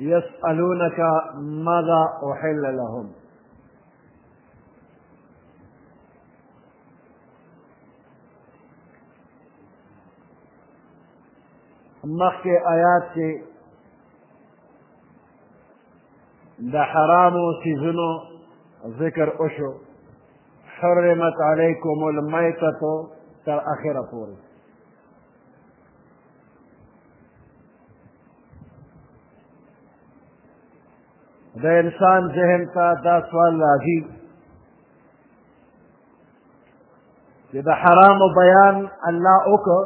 يسألونك ماذا أحل لهم مخکې آیات کې د حرامو سیزونو ذکر وشو حرمت علیکم المیتة تر اخره پورې د انسان ذهن ته دا سوال راځي چې د حرام بیان الله وکړ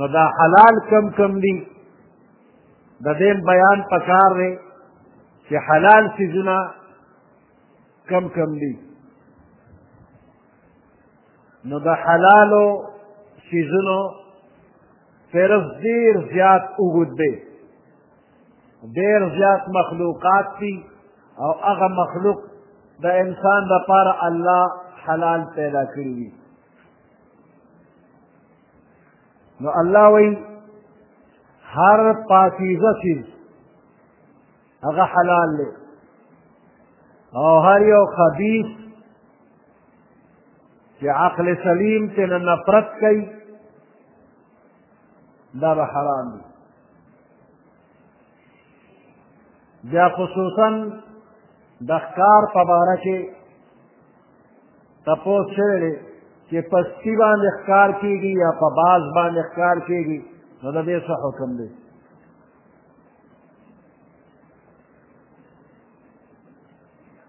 نو دا حلال کم کم دي د دې بیان پکار دی چې حلال سيزونه کم کم دي نو د حلالو سیزونو فیرس ډیر زیات اوږد دی ډیر زیات مخلوقات دي او هغه مخلوق د انسان لپاره الله حلال پیدا کړی وي نو الله وایي هر پاکیزه چیز هغه حلال دی او هر یو خبیث چې عقل سلیم ته نه نفرت کوي دا به حرام دي بیا خصوصا د ښکار په باره کې تپوس شوی دی چې په سپي باندې ښکار کېږي یا په باز باندې ښکار کېږي نو د دې څه حکم دی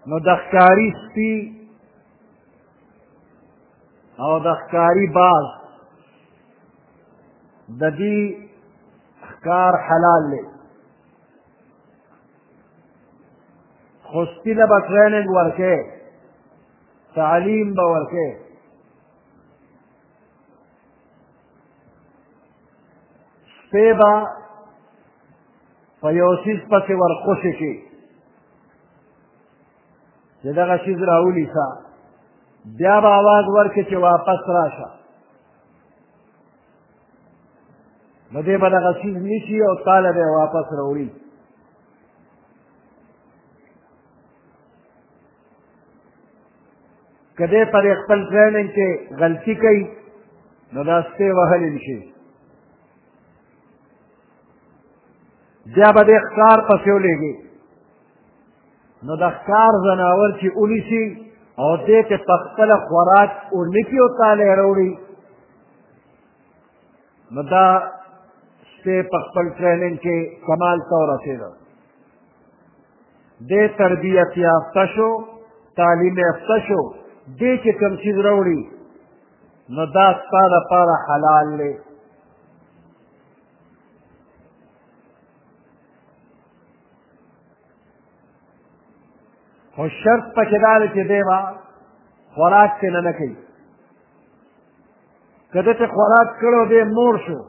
نو د ښکاري سپي او د ښکاري باز د دې ښکار حلال دی خو سپي له به ټریننګ ورکې تعلیم به ورکې سپی به په یو څیز پسې ورخوشې شي چې دغه څیز راونیسه بیا به اواز ورکړي چې واپس راشه نو دی به دغه څیز نیسي او تاله به واپس راوړي که دی پر خپل ټریننګ کې غلطي کوي نو دا سپې وهلی نشي بیا به دی ښکار پسې ولېږي نو د ښکار ځناور چې ونیسي او دې ته په خپله خوراک ورنکي او تالی راوړي نو دا سپې په خپل ټریننګ کې کمال ته ورسېده دی تربیت یافته شو تعلیم یافته شو دی چې کوم چیز راوړي نو دا ستا لپاره حلال دی خو شرط پکې دا دی چې دی به خوراک ترې نه کوي که ده چې خوراک کړو دی مور شو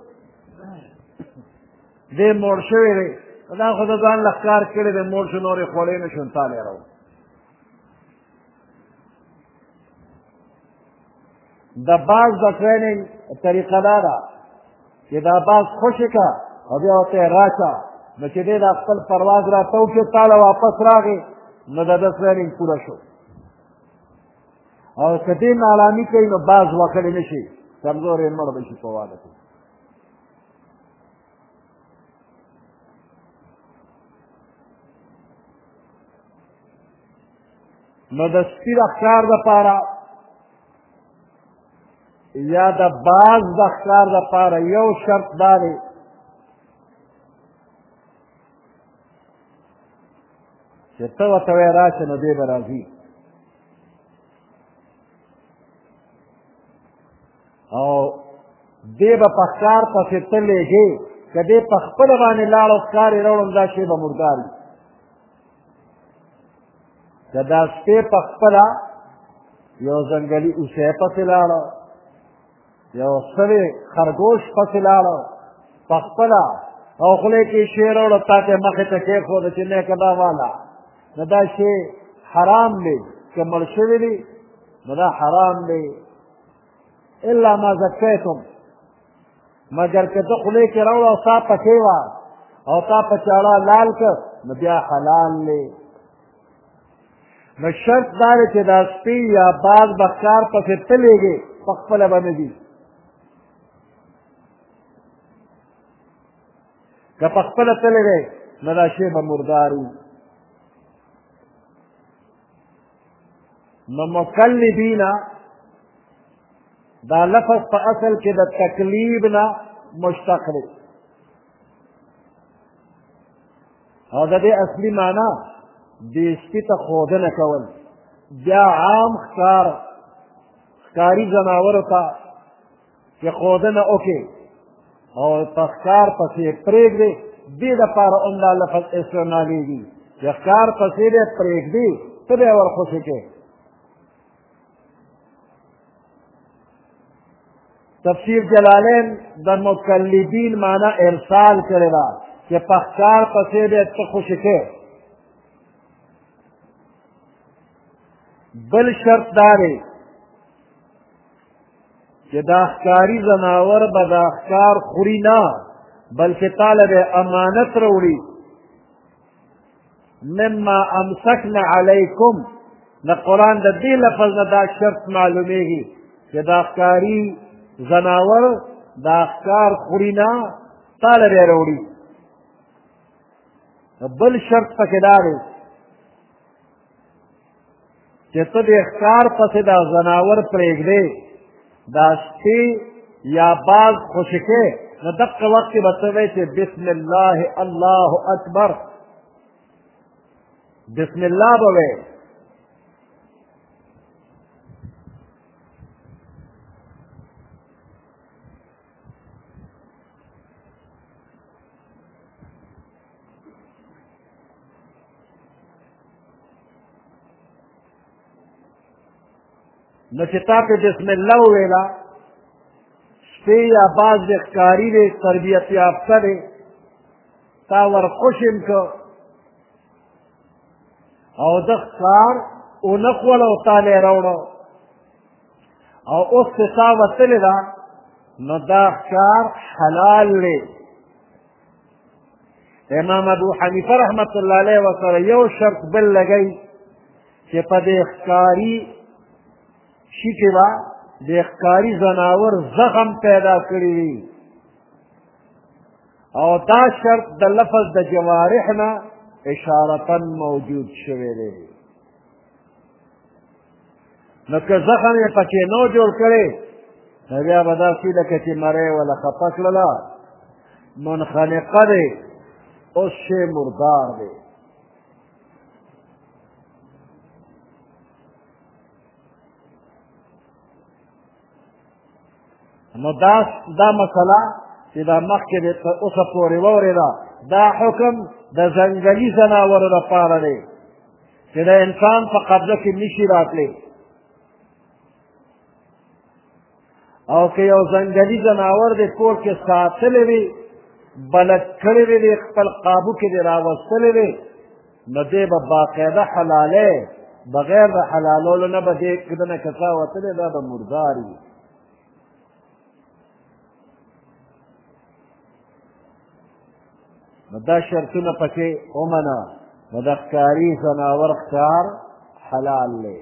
دی مور شوی دی دا خو د ځان له ښکار کړی دی مور شو نورې خوړې نه شو انسان یې راو د باز د ټریننګ طریقه دا ده چې دا باز خوشې که او بیا ورته یې راچه نو چې دی دا خپل پرواز را تو کې تاله واپس راغی نو د ده ټریننګ پوره شو او که دې ناړامي کوي نو باز وکړی نه شي کمزوری مړ به شي په واده کې نو د سپي د ښکار دپاره یا د باز د ښکار دپاره یو شرط دا دی چې ته ورته وایې راشه نو دی به راځي او دی به په ښکار پسې ته لېږې که دی په خپله باندې لاړ او ښکار یې راوړم دا شی به مردار وي که دا سپی په خپله یو ځنګلي اوسه پسې لاړه یو سړی خرګوش پسې لاړو په خپله او خولې کې شی راوړه تا ته مخې ته کېښوده چې نیکه دا والا نو دا شی حرام دی که مړ شوي دي نو دا حرام دی الا ما زکیتم مګر که ته خولې کې راوړه او سا پکې وه او تا په چاړه لال کړ نو بیا حلال دی نو شرط دا دی چې دا سپی یا باز به ښکار پسې تلېږي په خپله به نه ځي که په خپله تللی دی نو دا شی به مردار وي نو مکلبینا دا لفظ په اصل کې د تکلیب نه مشتق دی او د دې اصلي معنا دې سپي ته ښودنه کول بیا عام ښکار ښکاري ځناورو ته چې ښودنه وکړي او په ښکار پسې پرېږدي دې دپاره هم دا لفظ استعمالېږي چې ښکار پسې دی پرېږدي ته به یې ورخوشې کړې تفسیر جلالین د مکلبین معنی ارسال کړی دا چې په ښکار پسې به ته خوشې کې بل شرط دا دی چې دا ښکاري ځناور به دا ښکار خوري نه بلکې تاله به امانت راوړي مما امسکنا علیکم د قرآن د دې لفظ نه دا شرط معلومیږي چې دا ښکاري ځناور دا ښکار خوري نه تاله به راوړي بل شرط پکې دا دی چې ته د ښکار پسې دا ځناور پرېږدې دا سپی یا باز خوشې کې نو دقه وخت کې به ته وایې چې بسم الله الله اکبر بسم الله به وایې نو چې تا په بسم الله وویله سپی یا باز د ښکاري دی تربیت یافته دی تا ور خوشم که او د ښکار ونه خوړه او تا لی راوړه او اوس چې تا وتلې ده نو دا ښکار حلال دی امام ابو حنیفه رحمت الله علیه ورسره یو شرط بل لګی چې په دې ښکاري شي کې به د ښکاري ځناور زخم پیدا کړي وي او دا شرط د لفظ د جوارح نه اشارتا موجود شوی دی نو که زخم یې پکې نو جوړ کړی نو بیا به داسې لکه چې مری وله خفه کړله منخنقه دی اوس شی مردار دی نو دا دا مسله چې دا مخکې به تر اوسه پورې واورېده دا حکم د ځنګلي ځناورو لپاره دی چې د انسان په قبضه کې نشي راتلی او که یو ځنګلي ځناور د کور کې ساتلی وي بلد کړی وي دی خپل قابو کې دی راوستلی وي نو دې به باقاعده حلالې بغیر د حلالولو نه به دې کدنه کسا وتلې دا به مردار وي نو دا شرطونه پکې ومنه نو د ښکاري ځناور ښکار حلال دی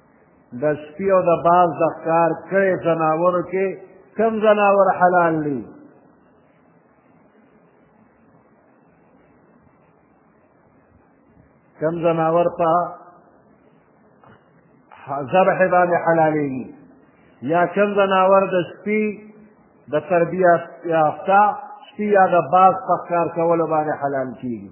د سپي او د باز د ښکار کړی ځناورو کې کم ځناور حلال دي کم ځناور په ذبح باندې حلالېږي یا کم ځناور د سپي د تربیه یافته سپي یا د باز په ښکار کولو باندې حلال کېږي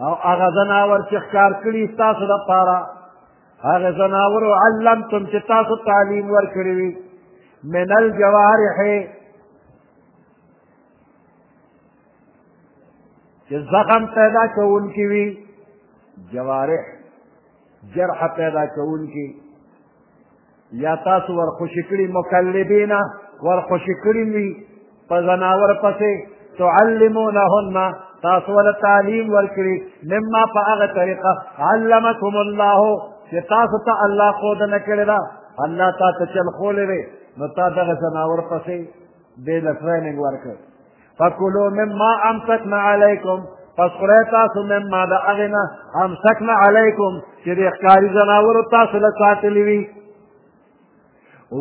او هغه ځناور چې ښکار کړي ستاسو دپاره هغه ځناورو علمتم چې تاسو تعلیم ورکړي وي من الجوارح چې زخم پیدا کوونکي وي جوارح جرح پیدا کوونکي یا تاسو ورخوشي کړي مکلبین ورخوشي کړي وي په ځناور پسې تعلمونهن تاسو ول تعلیم ورکړي مما په هغه طریقه علمکم الله چې تاسو ته الله خود نه کړی دا الله تا ته چل خولې وي نو تا دغه ځناور پسې بې له ټریننګ ورکړ فکلوا مما امسکنا علیکم پس خورای تاسو مما د هغې نه امسکنا علیکم چې د ښکاري ځناورو تاسو له ساتلي وي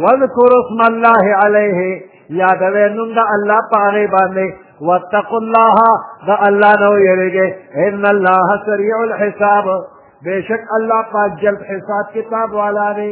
واذکروا اسم الله علیه یادوی نوم د الله په هغې باندې واتقوا الله د الله نه ویرېږئ ان الله سریع الحساب بېشک الله پاک جلد حساب کتاب والا دی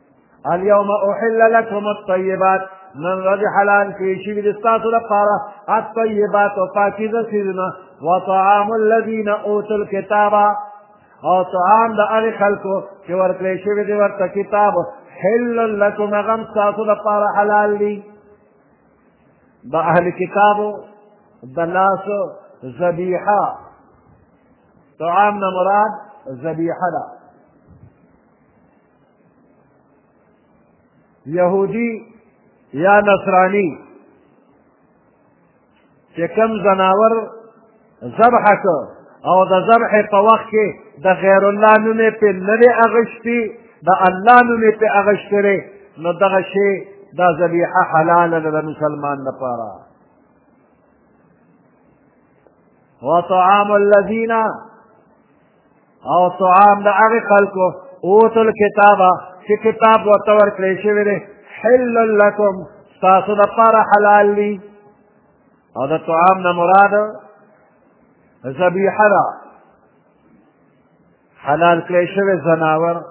اليوم احل لكم الطيبات نن ورځې حلال کړي شوي دي ستاسو لپاره الطیبات او پاکیزه څیزونه وطعام الذین اوتوا الکتاب او طعام د هغې خلکو چې ورکړی شوي دي ورته کتاب حل لکم هغه هم ستاسو لپاره حلال دي د اهل کتابو د لاس ذبیحه طعام نه مراد ذبیحه ده یهودی یا نصرانی چې کم زناور ذبح که او د ذبح په وخت کې د غیر الله نوم یې پې نه دی اغشتي د الله نوم یې پې اغشتی دی نو دغه شی دا ذبیحه حلاله ده د مسلمان لپاره وطعام الذین او طعام د هغه خلکو اوتو الکتاب چې کتاب ورته ورکړی شوی دی حل لکم ستاسو دپاره حلال دي او د طعام نه مراد ذبیحه ده حلال کړی شوی ځناور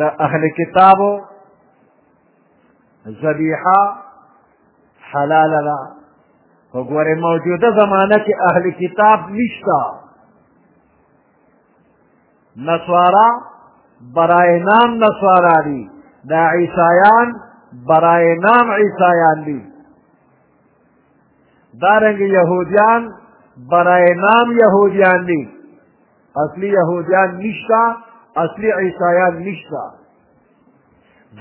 د اهل کتابو ذبیحه حلاله ده خو ګورې موجوده زمانه کې اهل کتاب نشته نصوارا برای نام نصوارا دي دا عیسایان برای نام عیسایان دي دارنګ یهودیان برای نام یهودیان دي اصلي یهودیان نشته اصلي عیسایان نشته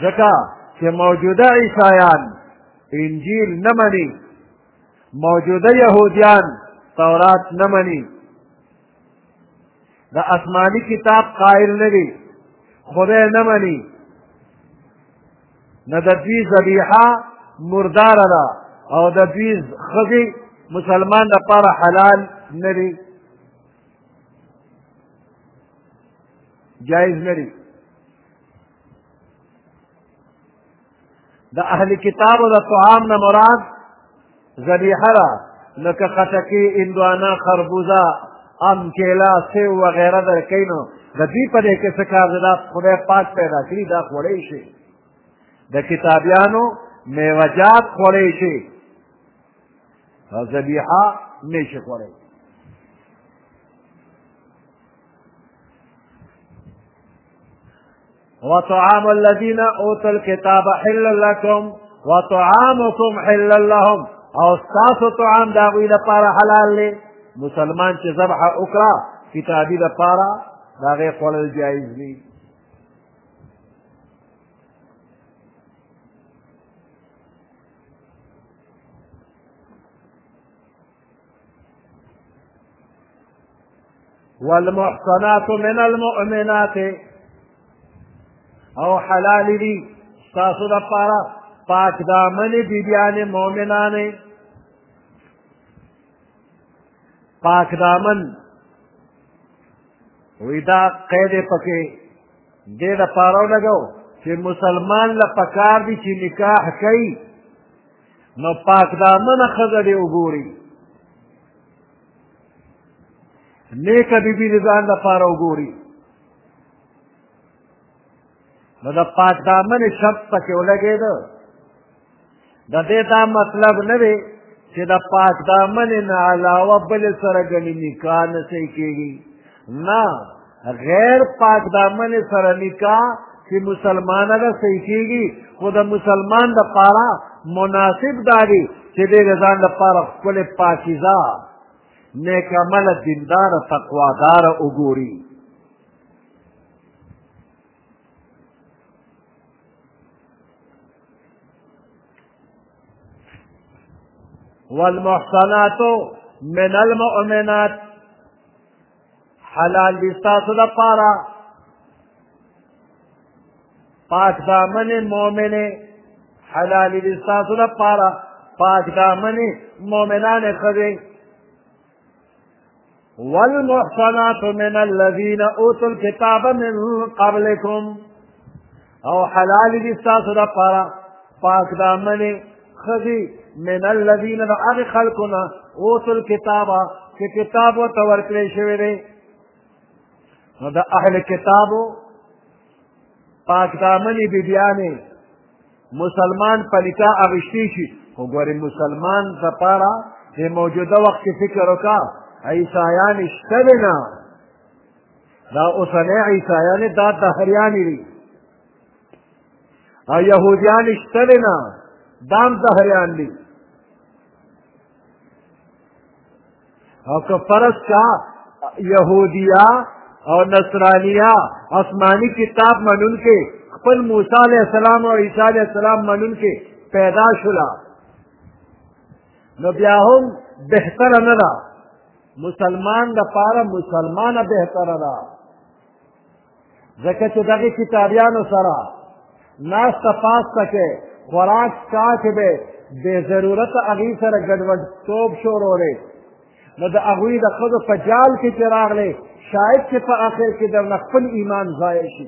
ځکه چې موجوده عیسایان انجیل نه مني موجوده یهودیان تورات نه مني د آسماني کتاب قائل نه دي خدای نه مني نه د دوی ذبیحه مرداره ده او د دوی ښځې مسلمان لپاره حلال نه دي جایز نه دی د اهل کتابو د طعام نه مراد ذبیحه ده لکه خټکي اندوانا خربوزه ام کیلا سیو وغیره در کوي نو د دوی په دې کې څه کار دی دا خدای پاک پیدا کړي دا خوړی شي د کتابیانو میوجات خوړی شي ذبیحه نشي خوړی وطعام الذين اوتوا الكتاب حل لكم وطعامكم حل لهم او تاسو طعام د هغوی لپاره حلال دی مسلمان چې ذبحه وکړه کتابي لپاره د هغې خوړل جایز دی والمحصنات من المؤمنات او حلال دي ستاسو دپاره پاک دامنې بیبیانې مؤمنانې پاک دامن وی دا قید پکې دې دپاره ولګو چې مسلمان له پکار دي چې نکاح کوي نو پاک دامنه ښځه دې وګوري نیکه بیبي د ځان لپاره وګوري نو د پاک دامنې شب پکې ولګېده د دې دا مطلب نه دی چې د پاک دامنې نه علاوه بل سره ګنې نکاح نه صحیح کېږي نه غیر پاک دامن سره نکاح چې مسلمانه ده صحیح کېږي خو د مسلمان دپاره مناسب دا دی چې دی د ځان دپاره ښکلې پاکیزه نیکعمله دینداره تقواداره وګوري والمحصنات من المؤمنات حلال دي ستاسو لپاره پاک دامنې مؤمنې حلال دي ستاسو لپاره پاک دامنې مؤمنانې ښځې والمحصنات من الذين اوتوا الكتاب من قبلكم او حلال دي ستاسو لپاره پاک دامنې ښځې من الذین د هغې خلکو نه اوتو الکتابه چې کتاب ورته ورکړی شوی دی نو د اهل کتابو پاک دامنې بیبیانې مسلمان په نکاح اغشتی شي خو ګورې مسلمان لپاره د موجوده وخت کې فکر وکړه عیسایان شته نه دا اوسنی عیسایان دا دهریانی دي او یهودیان شته دی نه دا هم دهریان دي او که فرض کا یهودیا او نصرانیا آسماني کتاب منونکي خپل موسی علیه السلام او عیسی علیه السلام منونکي پیدا شولا نو بیا هم بهتره نه ده مسلمان د پاره مسلمانه بهتره ده ځکه چې دغه کتابیانو سره ناسته پاسته کې خوراک چا کې به بې ضرورت هغوی سره ګډوډتوب شروع دی نو د هغوی د ښځو په جال کې چې راغلی شاید چې په آخر کې درنه خپل ایمان ضایع شي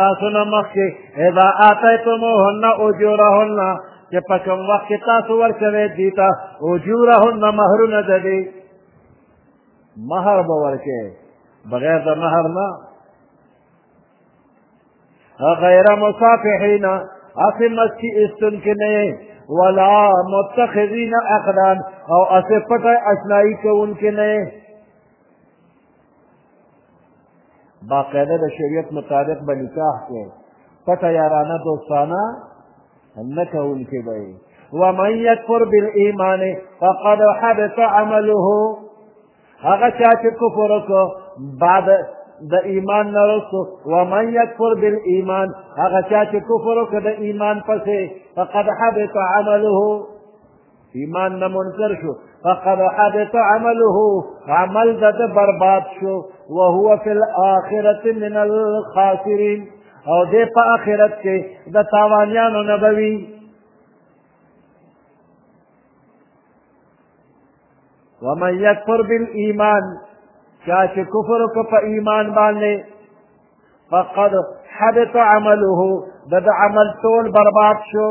تاسو نه مخکې اذا آتیتموهن اجورهن چې په کوم وخت کې تاسو ورکوئ دوی ته اجورهن مهرونه د دوی مهر به ورکوې بغیر د مهر نه غیر مصافحین اسې مستی استون کې نه ولا متخذین اقدان او اسې پټه اشنایی کوونکې نه باقاعده د شریعت مطابق به نکاح کې پټه یارانه دوستانه نه کوونکې به یې ومن یکفر بالایمان فقد حبط عمله هغه چا چې کفر وکړو بعد د ایمان نه رسو ومن یکفر بالایمان هغه چا چې کفر وکړو د ایمان پسې فقد حبط عمله ایمان نه منکر شو فقد حبط عمله عمل د برباد شو وهو فی الاخرة من الخاسرین او دې په آخرت کې د تاوانیانو نه بوي ومن یکفر بالایمان چا چې کفر وکړ په ایمان باندې فقد حبط عمله د عمل ټول برباد شو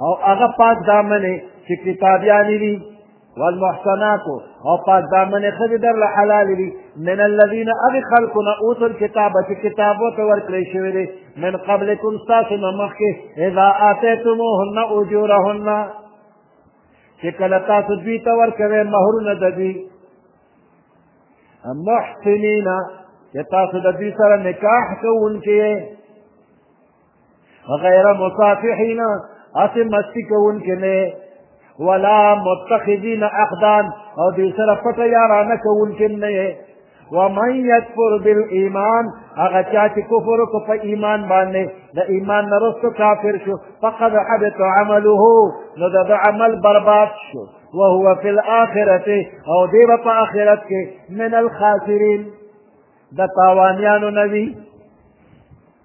او هغه پاک دامنې چې کتابیانې دي والمحصنات او پاک دامنې ښځې درله حلالې دي من الذین هغې خلکو نه اوتو الکتابه چې کتاب ورته ورکړی شوی دی من قبلکم ستاسو نه مخکې اذا آتیتموهن اجورهن چې کله تاسو دوی ته ورکوئ مهرونه د دوی محسنین چې تاسو د دوی سره نکاح کوونکي غیر مصافحین اسې مستی کوونکې نه ولا متخذین اخدان او دوی سره پټه یارانه کوونکې نه ومن یکفر بالایمان هغه چا چې کفر وکړو په ایمان باندې د ایمان نه رسو کافر شو فقد حبط عمله نو د عمل برباد شو وهو فی الاخرة او دی په آخرت کې من الخاسرین د تاوانیانو نوی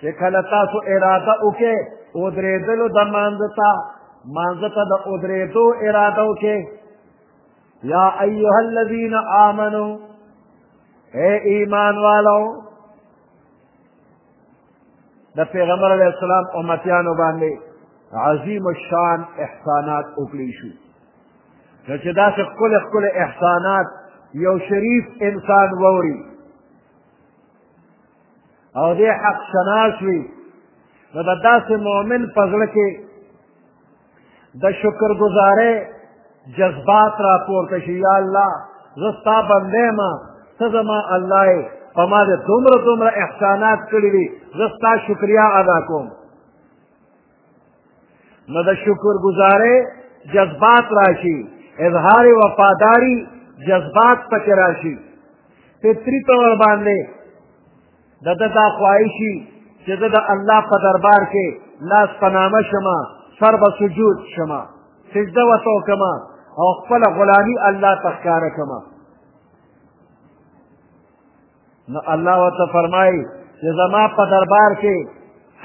چې کله تاسو اراده وکې ودرېدلو د مانځه ته مانځه ته د ودرېدو اراده وکې یا ایها الذین آمنو اے ایمان والو د پیغمبر علیه السلام امتیانو باندې عظیم الشان احسانات وکړی شو نو چې داسې ښکلې ښکلې احسانات یو شریف انسان ووري او دې حق شناس وي نو د داسې مؤمن په زړه کې د شکر گزارۍ جذبات را پورته شي یا الله زه ستا بندی یم ته زما الله یې په ما دې دومره دومره احسانات کړي دي زه ستا شکریا ادا کوم نو د شکر گزارې جذبات راشي اظهار وفاداری جذبات پکې راشي فطري طور باندې د ده دا خواهشي چې زه د الله په دربار کې لاس په نامه شمه سر به سجود شمه سجده ورته وکړمه او خپله غلامي الله ته ښکاره کړمه نو الله ورته فرمایي چې زما په دربار کې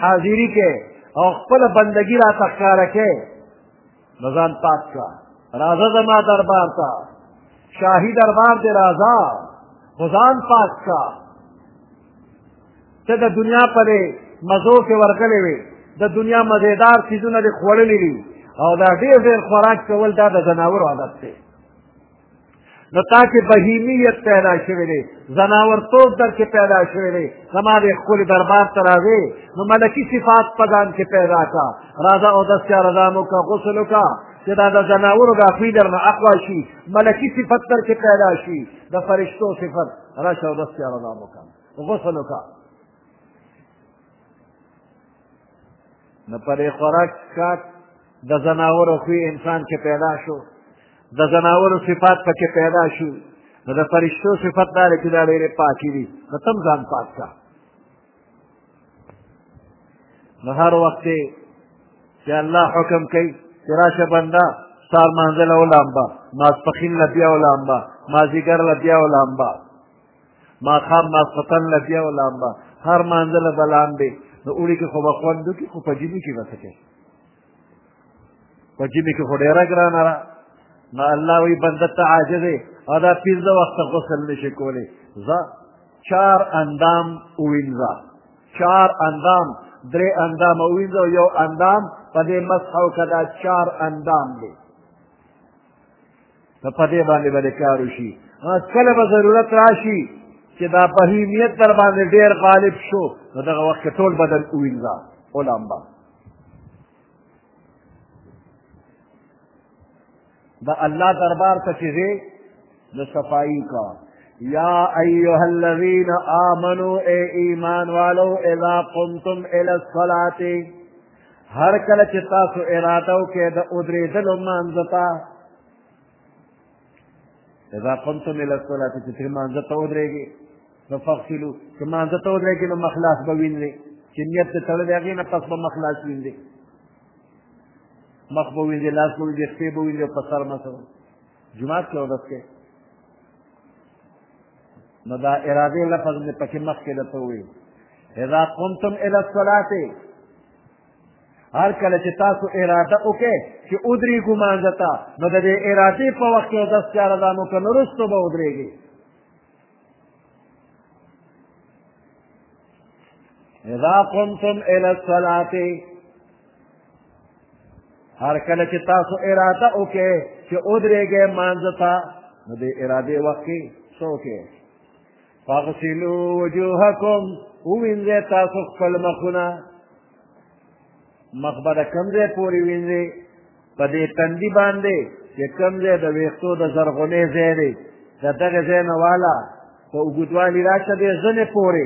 حاضري کې او خپله بندګي راته ښکاره کې نو ځان پاک کړه راځه زما دربار ته شاهي دربار دې راځه خو ځان پاک کړه ته د دنیا په دې مزو کې ورغلی وې د دنیا مزېدار څیزونه دې خوړلي دي او دا ډېر ډېر خوراک کول دا د ځناورو عادت دی نو تا کې بهیمیت پیدا شوی دی ځناورتوب در کې پیدا شوی دی زما د ښکلي دربار ته راځې نو ملکي صفات په ځان کې پیدا کا راځه اودس چا رضام وکړه غسل وکړه چې دا د ځناورو دا خوی در نه اقوا شي ملکي صفت در کې پیدا شي د فرشتو صفت راشه اودس چا رضام وکړه غسل وکړه نو په دې خوراک څښاک د ځناورو خوی انسان کې پیدا شو د ځناورو صفات پکې پیدا شو نو د فرشتو صفت دا دی چې دا ډېرې پاکې دي نو تم ځان پاک کړه نو هر وخت چې الله حکم کوي چې راشه بنده سار مانځه له ولامبه ماسپښین له بیا ولامبه مازیګر له بیا ولامبه ماښام ماسخوتن له بیا لامبه هر مانځه له به لامبې نو اوړي کې خو به خوند وکړي خو په ژمي کې به څه کوي په ژمي کې خو ډېره ګرانه ده نو الله وایي بنده ته عاجز او دا پنځه وخته غسل نه شي کولی ځه چار اندام ووینځه چار اندام درې اندام ووینځه او یو اندام په دې مسح وکړه دا چار اندام دی په دې باندې به دې کار وشي کله به ضرورت راشي چې دا بهیمیت در باندې ډېر غالب شو نو دغه وخت کې ټول بدن ووینځه ولامبه د الله دربار ته چې ځې د صفایي کا یا ایها الذین آمنو ای ایمان والو اذا قمتم الی الصلاة هر کله چې تاسو اراده وکړئ د ودرېدلو لمانځه ته اذا قمتم الى الصلاه چې تر لمانځه ته ودرېږي نو فغسلو چې لمانځه ته ودرېږي نو مخلاص به وینځي چې نیت ته تړلی هغې نه پس به مخلاص وینځي مخ به وینځي لاس به وینځي پښې به وینځي او په سر مسه جومات کې اودس کوي نو دا ارادې لفظ مې پکې مخکې درته وویل اذا قمتم الى الصلاه هر کله چې تاسو اراده وکړئ چې ودرېږو مانځه ته نو د دې ارادې په وخت کې اودس چا رضا مو که نو وروسته به ودرېږي اذا قمتم الى الصلاه هر کله چې تاسو اراده وکړئ چې ودرېږئ مانځه ته نو د ارادې وخت کې څه وکړئ فاغسلو وجوهکم ووینځئ تاسو خپل مخونه مخ به د کوم ځای پورې وینځئ په دې تندي باندې چې کوم ځای د ویښتو د زرغونې ځای دی د دغه ځای نه والا په اوږدوالي راشه دې زنې پورې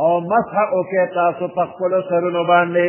او مسح وکړئ تاسو په خپلو سرونو باندې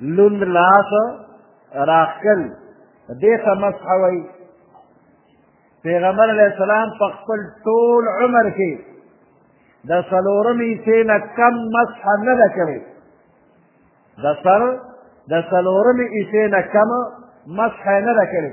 لوند لاس راخکل دې ته مسح وایي پیغمبر علیه السلام په خپل ټول عمر کې د څلورمې حصې نه کم مسح نه ده کړې د سر د څلورمې حصې نه کم مسح نه ده کړې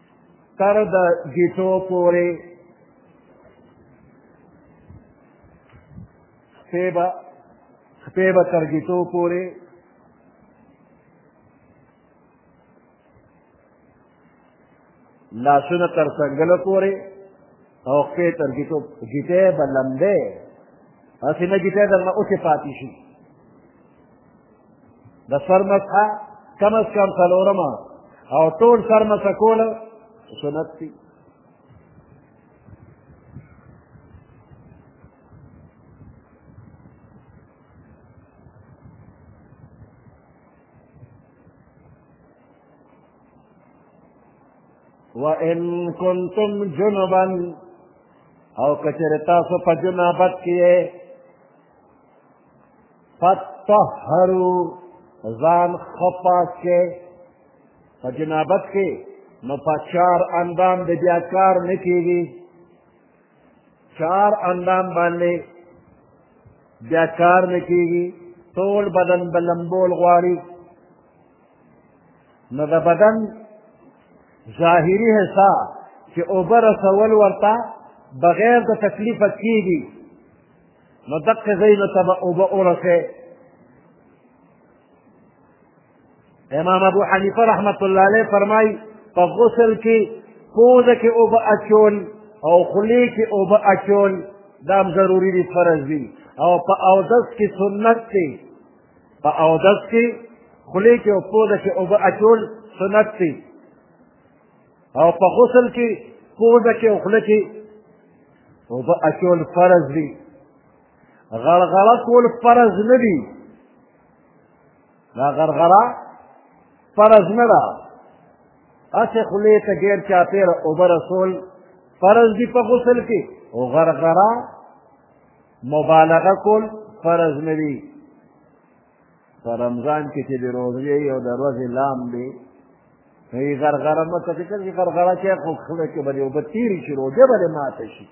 تر د ګیټو پورې خپې به خپې به تر ګیټو پورې لاسونه تر څنګلو پورې او خپې تر ګیټو ګیټې به لمدې هسې نه ګیټې درنه اوسې پاتې شي د سر مسحه کم از کم څلورمه او ټول سر مسحه کول سنت دي وَإِن كُنتُمْ جُنُبًا او کچر تاسو په جنابت کې فتطهرو ځان ښه پاک کې په جنابت کې نو په چار اندام د بیا کار نه کېږي چار اندام باندې بیا کار نه کېږي ټول بدن به لمبول غواړي نو د بدن ظاهري حصه چې اوبه رسول ورته بغیر د تکلیفه کېږي نو دقه ځایونو ته به اوبه ورسې امام ابو حنیفه رحمت الله علیه فرمایي په غسل کې پوزه کې اوبه اچول او خولې کې اوبه اچول دا هم ضروري دي فرض دي او په اودس کې سنت دی په اودس کې خولې کې او پوزه کې اوبه اچول سنت دی او په غسل کې پوزه کې او خوله کې اوبه اچول فرض دي غړغړه کول فرض نه دي دا غرغره فرض نه ده هسې خولې ته ډېر چاپېره اوبه رسول فرض دي په غسل کې او غرغره مبالغه کول فرض نه دي په رمضان کې چې د روژې او د ورځې لام دی نو یې غرغره مه کوه ځکه چې غرغره چې خو خوله کې به دې اوبه تېرې شي روژه به دې ماته شي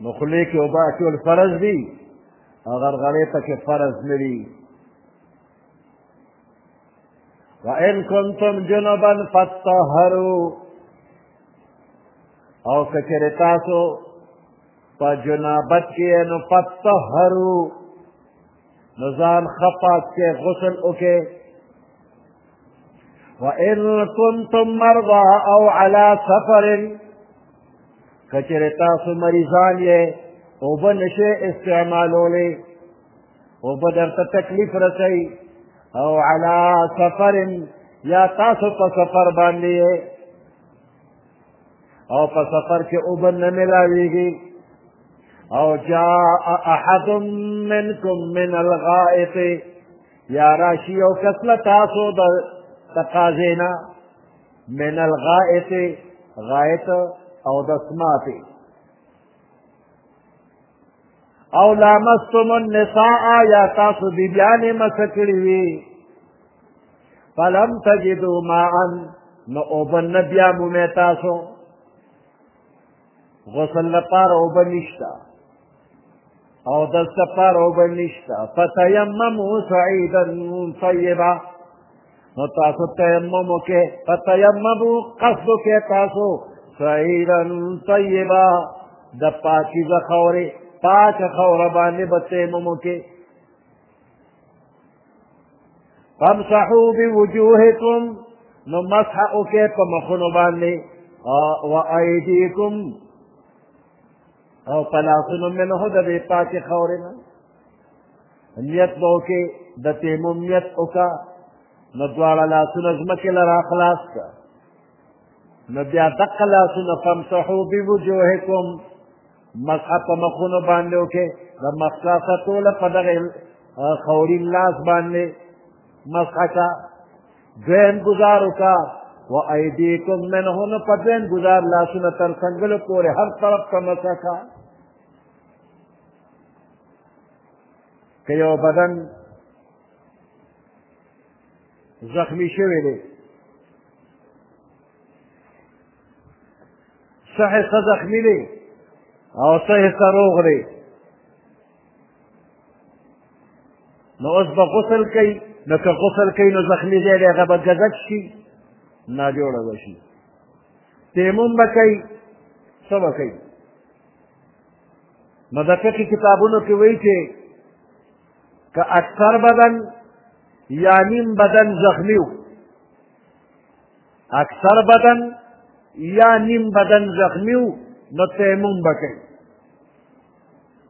نو خولې کې اوبه اچول فرض دي او غرغرې پکې فرض نه دي وإن كنتم جنبا فاتطهروا او که چېرې تاسو په جنابت کې نو فطهرو نو ځان ښه پاک کې غسل وکړئ وإن كنتم مرضى أو على سفر کچره تاسو مریضان یې او به نشئ استعمالولی او به درته تکلیف رسوي او علا سفر یا تاسو په سفر باندې او په سفر کې اوبه نه ملاویږي او جاء احد منکم من الغائط یا راشي او کس له تاسو د تقاضې نه من الغائط غائط او دسماتې او لامستم النساء یا تاسو بیبیانې مسه کړې وي فلم تجدو ماعا نو اوبن نه بیا مومې تاسو غسل لپاره اوبه نشته او د سفر اوبه نشته فتیممو سعیدا طیبا نو تاسو تیمم وکړئ فتیممو قصد وکړئ تاسو سعیدا طیبا د پاکیزه خاورې پاکه خاوره باندې به تیمم وکړئ فامسحو بوجوهکم نو مسح وکړئ په مخونو باندې و ایدیکم او په لاسونو منه د دې پاکې خاورې نه نیت به وکړې د تیمم نیت وکړه نو دواړه لاسونه ځمکې له راخلاص کړه نو بیا دقه لاسونه فامسحو بوجوهکم مسح په مخونو باندې وکړي د مساسه ټوله په دغه خوري لاس باندې مسح کا دویم ګزار وکا و ایدیکم منهن په دویم ګزار لاسونه تر څنګلو پورې هر طرف ته مسح کا که یو بدن زخمی شوی دی څه حصه زخمي دی او څه حصه روغ دی نو اوس به غسل کوي نو که غسل کوي نو زخمي ځای دی هغه به ګذک شي ناجوړه به شي تیمم به کوي څه به کوي نو د فقې کتابونو کې وایي چې که اکثر بدن یا نیم بدن زخمی و اکثر بدن یا نیم بدن زخمی و نو تیمم بکی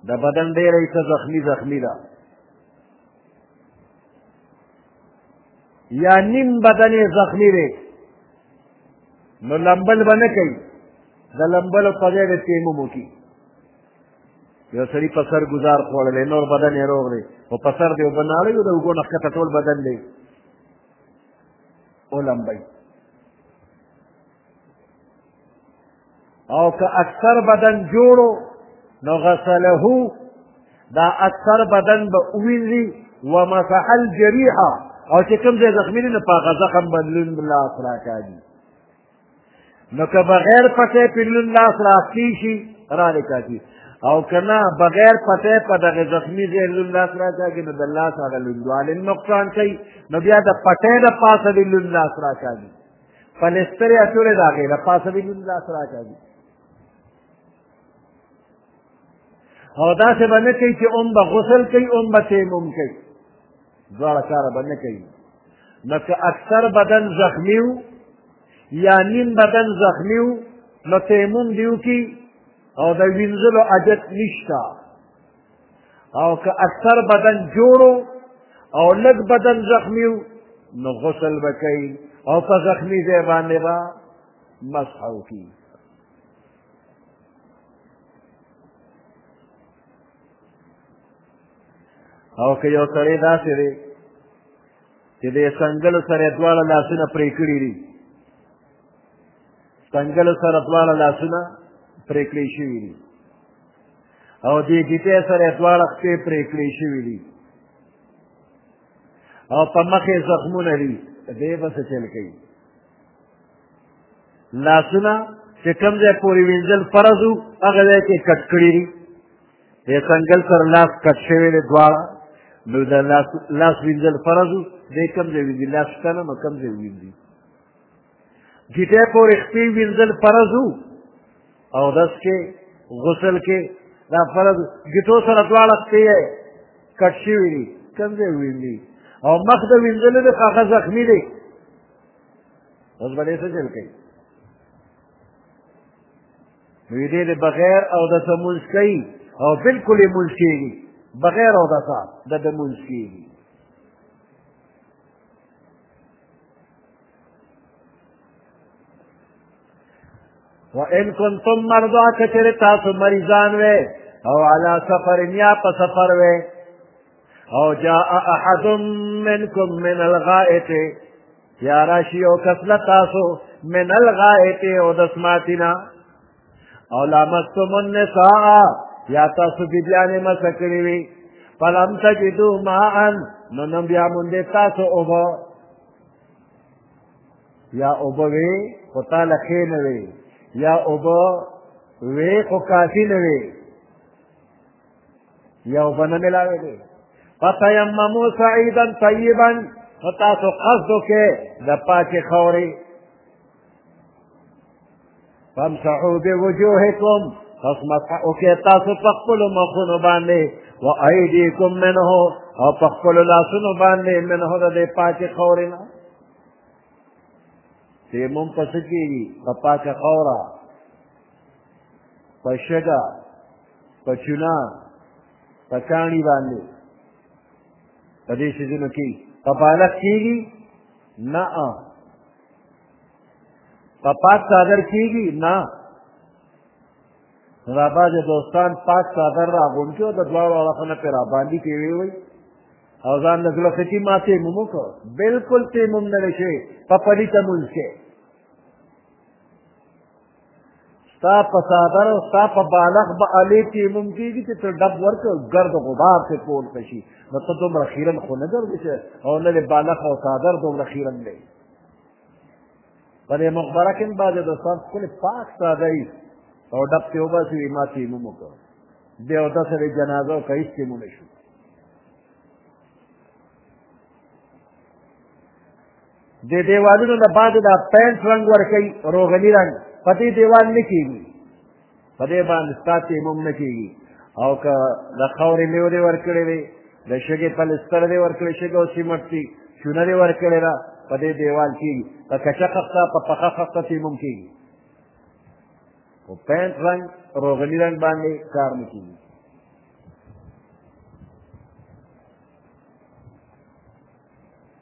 دا بدن دیر ایسا زخمی زخمی دا یا نیم بدن زخمی دی نو لمبل به نه کوي د لمبلو په ځای د تیمم وکړي یو سړي په سر ګزار خوړلی نور بدن یې روغ دی خو په سر دی اوبه نه اړوي د اوږو نه ښکته ټول بدن دی ولمبي او که اکثر بدن جوړو نو غسله دا اکثر بدن به وینځي ومسح الجريحه او چې کوم ځای زخمي نه په هغه زخم باندې لاس راکاږي نو که بغیر پته په نن لاس راختی شي را لکاږي او کنا بغیر پته په دغه زخمی ځای لون لاس راکاږي نو د لاس هغه لوندوالی نقصان کوي نو بیا د پټې د پاسه د لون لاس راکاږي پلستر یا ټولې د هغې د پاسه د لون لاس راکاږي او داسې به نه کوي چې اون به غسل کوي اون به تیمم کوي دواړه کاره به نه کوي نو که اکثر بدن زخمی و یا نیم بدن زخمی و نو تیمم دې وکړي او د وینځلو حاجت نشته او که اکثر بدن جوړو او لږ بدن زخمی و نو غسل به کوي او په زخمی ځای باندې به مسح وکړي او که یو سړی داسې دی چې د سنګلو سره دواړه لاسونه پرې کړي دي سنګلو سره دواړه لاسونه پرې کړی شوي دي او دې ګیټې سره دواړه پښې پرې کړی شوي دي او په مخ یې زخمونه دي دی به څه چل کوي لاسونه چې کوم ځای پورې وینځل فرض وو هغه ځای کې کټ کړي دي د څنګل سره لاس کټ شوی دی دواړه نو د لاس لاس وینځل فرض وو دی کوم ځای وینځي لاس شته نه نو کوم ځای وینځي ګیټه پورې خپې وینځل فرض وو او دس کې غسل کې دا فرض ګیټو سره دواړه خپې کټ شوي دي کوم ځای وینځي او مخ د وینځلو د هغه زخمي دی اوس به دې څه چل کوي نو دې د بغیر او د څه مونځ کوي او بلکل یې مونځ کېږي بغیر او د څه د د مونځ کېږي وَإِن كُنتُم مَّرْضَىٰ کچر تاسو مریضان وې او علا سفر یا په سفر وې او جاء احد منکم من الغائط یا راشي یو کس له تاسو من الغائط او د سماتینا او لامستم النساء یا تاسو بیبیانې مسه کړې وي فلم تجدو ماء نو نو بیا مونږ تاسو اوبه یا اوبه وي خو تا له ښې نه وي یا اوبه وي خو کافي نه وي یو بنه ملاوی دی فتیممو سعیدا طیبا نو تاسو قصد وکړئ د پاکې خاورې فامسحو بوجوهکم پس مسح وکړئ تاسو په خپلو مخونو باندې و ایدیکم منه او په خپلو لاسونو باندې منه د دې پاکې خاورې نه تیمم په څه کېږي په پاکه خاوره په شګه په چنا په کاڼي باندې په دې سیزونو کې کفالت کېږي نه په پاک څادر کېږي نه را بعضې دوستان پاک څادر را غونډ کړي او د دواړو اړخو نه پرې را باندې کېوې وي او ځان له زړه ښه چې ما تیمم وکړو بلکل تیمم نه دی شوی په پلیته مونځ کې ستا په سادر او ستا په بالغ به الې تیمم کېږي چې ته ډب ورکړې ګرد غبار پې پورته شي نو ته دومره خیرن خو نه ګرځې چې او نه دې بالغ او سادر دومره خیرن دی په دې مقبره کې هم بعضې د استاد ښکلې پاک ساده وي او ډب پې وباسي وي ما تیمم وکړ بې اودسه دې جنازه وکړه هېڅ تیمم نه شو د دیوالونو نه بعد دا پینټ رنګ ورکوي روغني رنګ په دې دیوال نه کېږي په دې باندې ستا تیمم نه کېږي او که د خاورې میو دې ورکړې وي د شګې پلستر دې ورکړې شګه او سیمټ دي چونه دې ورکړې ده په دې دیوال کېږي په کچه خښته په پخه خښته تیمم کېږي خو پینټ رنګ روغني رنګ باندې کار نه کېږي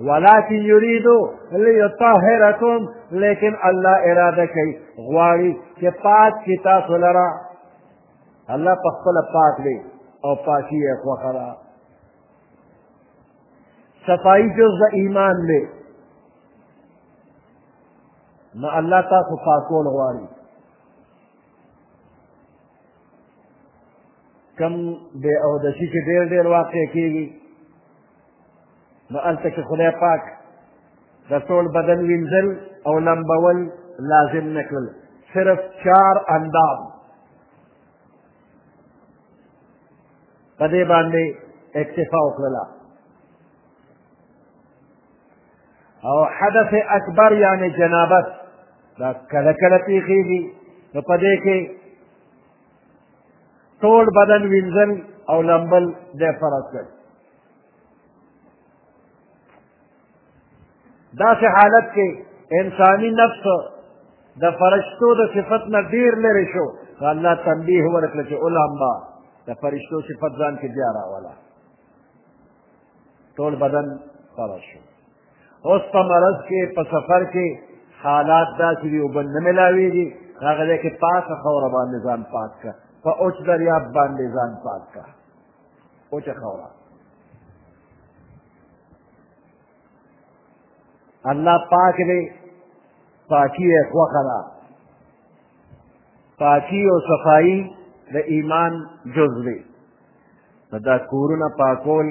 ولكن يريد ليطهركم لكن الله اراده کوي غواړي چې پاک کی تاسو لرا الله په خپل پاک دی او پاکي یې خوښه ده صفائی جز د ایمان دی نو الله تاسو پاکول غواړي کم بې اودسي چې ډېر ډېر واقع کېږي نو هلته کې خدای پاک د ټول بدن وینځل او لمبول لازم نه کړل صرف چار اندام په دې باندې اکتفا وکړله او حدث اکبر یعنی جنابت دا کله کله پیښیږي نو په دې کې ټول بدن وینځل او لمبل د فرض کړ داسې حالت کې انساني نفس د فرشتو د صفت نه ډیر لرې شو الله تنبیه ورکړه چې علما د فرشتو صفت ځان کې بیا راوله ټول بدن سره شو اوس په مرض کې په سفر کې حالات داسې دي اوبه نه میلاوېږي هغه ځای کې پاکه خاوره باندې ځان پاک کړه په اوچ دریاب باندې ځان پاک کړه اوچه خاوره الله پاک دی پاکی یې خوښه ده پاکی او صفایی د ایمان جز دی نو دا کورونه پاکول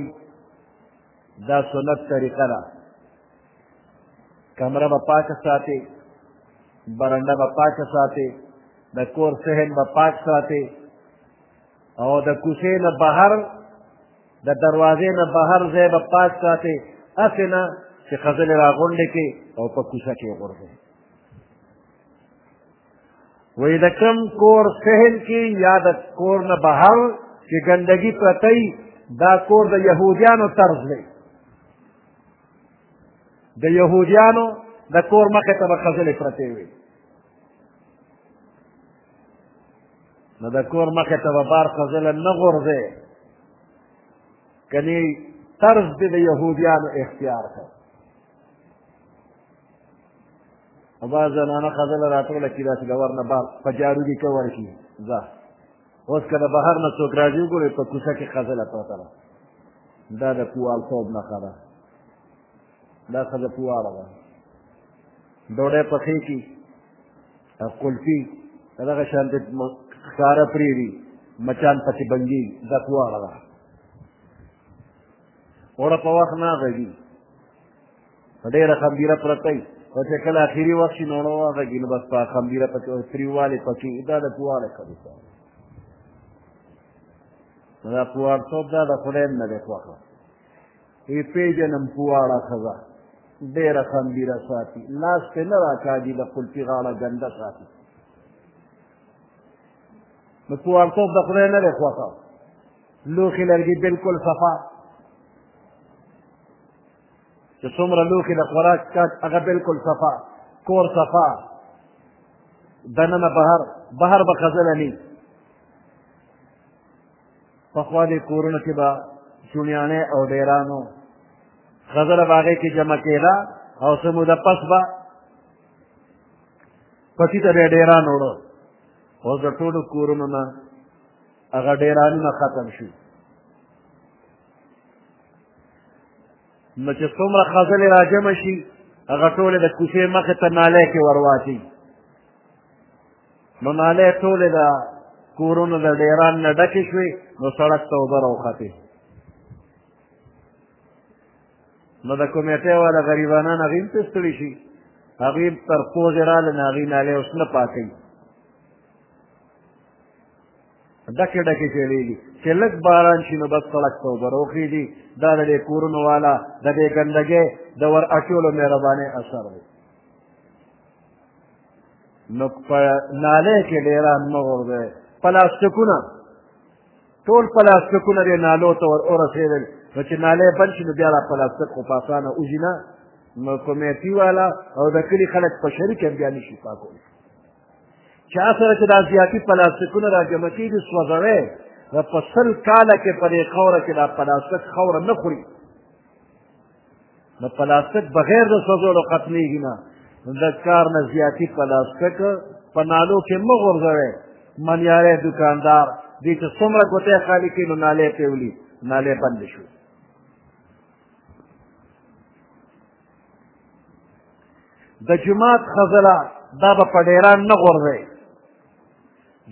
دا سنت طریقه ده کمره به پاکه ساتې برنډه به پاکه ساتې د کور صحن به پاک ساتې او د کوڅې نه بهر د دروازې نه بهر ځای به پاک ساتې هسې نه چې ښځلې راغونډې کړي او په کوڅه کې وغورځوي وایي د کوم کور صحن کې یا د کور نه بهر چې ګندګي پرته دا کور د یهودیانو طرز دی د یهودیانو د کور مخې ته به ښځلې پرتې وي نو د کور مخې ته به بار خزله نه غورځې کنی طرز دې د یهودیانو اختیار کړ او بعض زنانه خزله راټوله کړي داسې د ور نه بار په جارو دي که ورکړي ځه اوس که د بهر نه څوک راځي وګورئ په کوڅه کې خزله پرته ده دا د کوالتوب نښه ده دا ښځه پواړه ده ډوډۍ پخې کړي قلفي دغه شان د ښکاره پرېږدي مچان پسې بندي دا دواړه ده اوړه په وخت نه غږي په ډېره خمبیره پرته وي او چې کله اخري وخت شي نو اوړه وغږي نو بس په خمبیره پکې او تریوالې پکې دا د پواړه کوي دا پواړتوب دا د خدای نه دی خوښه وی پیژنم پواړه ښځه ډېره خمبیره ساتي لاس پې نه راکاږي د قلفي غاړه ګنده ساتي نو پوارتوب د خدای نه دی خوښه لوښي لرګي بلکل صفا چې څومره لوښي د خوراک کاټ هغه بلکل صفا کور صفا دننه بهر بهر به خزله نه پخوا دې کورونو کې به چونیانې او ډیرانو غزله به هغې کې جمع کېده او څه موده پس به پتی ته به یې ډیران وړو اوس د ټولو کورونو نه هغه ډیرانونه ختم شو نو چې څومره خزلې راجمع شي هغه ټولې د کوڅې مخې ته نالی کې ورواچي نو نالی ټولې د کورونو د ډیران نه ډکې شوې نو سړک ته اوبه راوختې نو د کمیټې والا غریبانان هغوی هم تستړي شي هغوی تر پوزې راله نه هغوی نالې اوس نه پاکوي ډکې ډکې چلېږي چې لږ باران شي نو بس سړک ته اوبه روخېږي دا د دې کورونو والا د دې ګندګۍ د ور اچولو مهربانۍ اثر دی نو په نالۍ کې ډېران مه غورځوئ پلاستیکونه ټول پلاستیکونه دې نالو ته ور ورسېدل نو چې نالۍ بند شي نو بیا دا پلاستیک خو په اسانه وځي نه نو کمیټي والا او د کلي خلک په شریکه بیا نشي پاکولی چا سره چې دا زیاتي پلاستیکونه را جمع کېږي سوځوی نو په سل کاله کې په دې خاوره کې دا پلاستیک خاوره نه خوري نو پلاستیک بغیر د سوځولو ختمېږي نه نو د کار نه زیاتي پلاستیک په نالو کې مه غورځوی منیاری دکاندار دې چې څومره ګوتی خالي کړي نو نالې پرې ولي نالې بندې شوې د جماعت خزله دا به په ډیران نه غورځي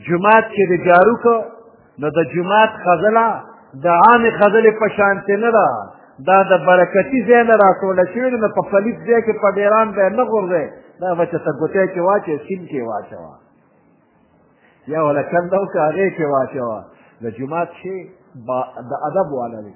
جماعت چې د جارو کو نو د جماعت خزله د عامې خزلې په شانتې نه ده دا د برکتي ځای نه راټوله شوې ده نو په پلیت ځای کې په ډیران به نه غورځي دا به چې ته ګوتی کې واچوې سیم کې واچوه یا ولا کنده وکړه هغې کې واچوه د جماعت شي د ادب والا دی